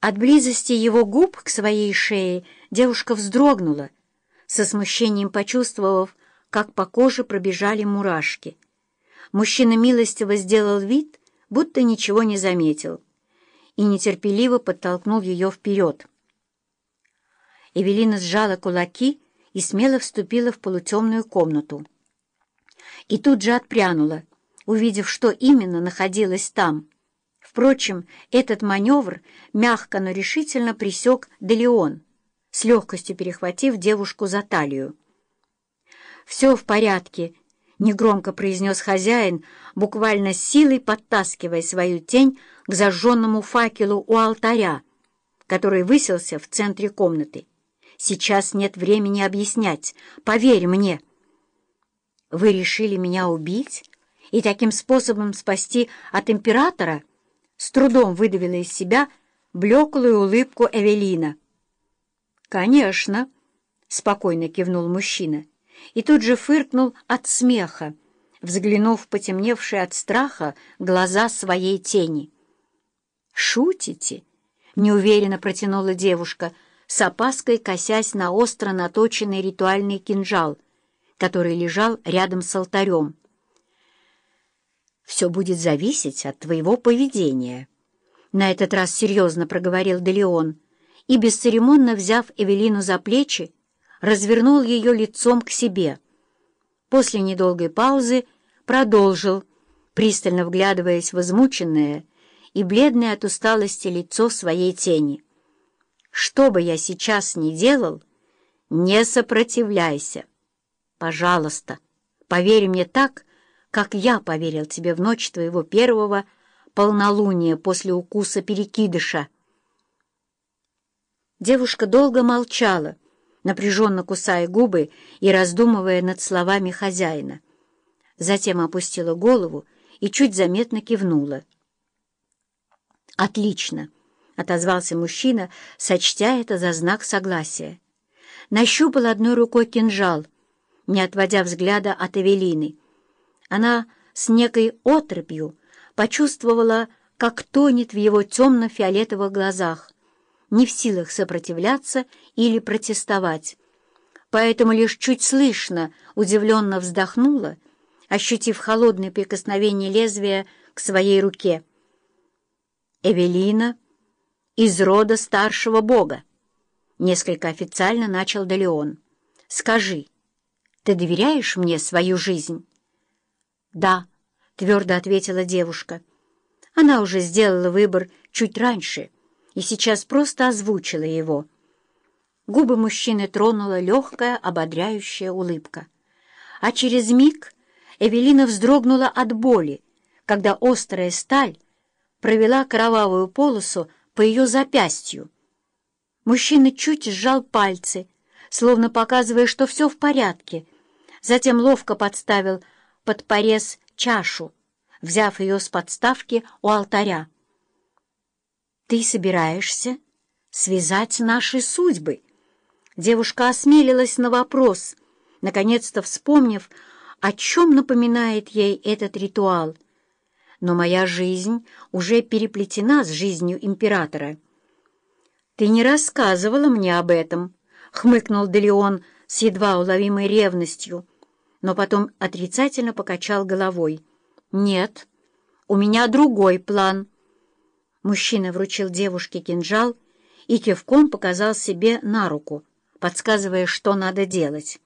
От близости его губ к своей шее девушка вздрогнула, со смущением почувствовав, как по коже пробежали мурашки. Мужчина милостиво сделал вид, будто ничего не заметил, и нетерпеливо подтолкнул ее вперед. Эвелина сжала кулаки и смело вступила в полутемную комнату. И тут же отпрянула, увидев, что именно находилось там. Впрочем, этот маневр мягко, но решительно пресек Делеон, с легкостью перехватив девушку за талию. «Все в порядке», — негромко произнес хозяин, буквально силой подтаскивая свою тень к зажженному факелу у алтаря, который высился в центре комнаты. «Сейчас нет времени объяснять. Поверь мне». «Вы решили меня убить и таким способом спасти от императора?» С трудом выдавила из себя блеклую улыбку Эвелина. «Конечно», — спокойно кивнул мужчина и тут же фыркнул от смеха, взглянув в потемневшие от страха глаза своей тени. «Шутите?» — неуверенно протянула девушка, с опаской косясь на остро наточенный ритуальный кинжал, который лежал рядом с алтарем. «Все будет зависеть от твоего поведения», — на этот раз серьезно проговорил Делеон, и, бесцеремонно взяв Эвелину за плечи, развернул ее лицом к себе. После недолгой паузы продолжил, пристально вглядываясь в измученное и бледное от усталости лицо своей тени. «Что бы я сейчас ни делал, не сопротивляйся. Пожалуйста, поверь мне так, как я поверил тебе в ночь твоего первого полнолуния после укуса перекидыша». Девушка долго молчала, напряженно кусая губы и раздумывая над словами хозяина. Затем опустила голову и чуть заметно кивнула. «Отлично!» — отозвался мужчина, сочтя это за знак согласия. Нащупал одной рукой кинжал, не отводя взгляда от Эвелины. Она с некой отропью почувствовала, как тонет в его темно-фиолетовых глазах, не в силах сопротивляться или протестовать. Поэтому лишь чуть слышно удивленно вздохнула, ощутив холодное прикосновение лезвия к своей руке. «Эвелина из рода старшего бога», — несколько официально начал Далеон. «Скажи, ты доверяешь мне свою жизнь?» «Да», — твердо ответила девушка. Она уже сделала выбор чуть раньше — и сейчас просто озвучила его. Губы мужчины тронула легкая, ободряющая улыбка. А через миг Эвелина вздрогнула от боли, когда острая сталь провела кровавую полосу по ее запястью. Мужчина чуть сжал пальцы, словно показывая, что все в порядке, затем ловко подставил под порез чашу, взяв ее с подставки у алтаря. «Ты собираешься связать наши судьбы?» Девушка осмелилась на вопрос, наконец-то вспомнив, о чем напоминает ей этот ритуал. «Но моя жизнь уже переплетена с жизнью императора». «Ты не рассказывала мне об этом», — хмыкнул Делеон с едва уловимой ревностью, но потом отрицательно покачал головой. «Нет, у меня другой план». Мужчина вручил девушке кинжал и кивком показал себе на руку, подсказывая, что надо делать.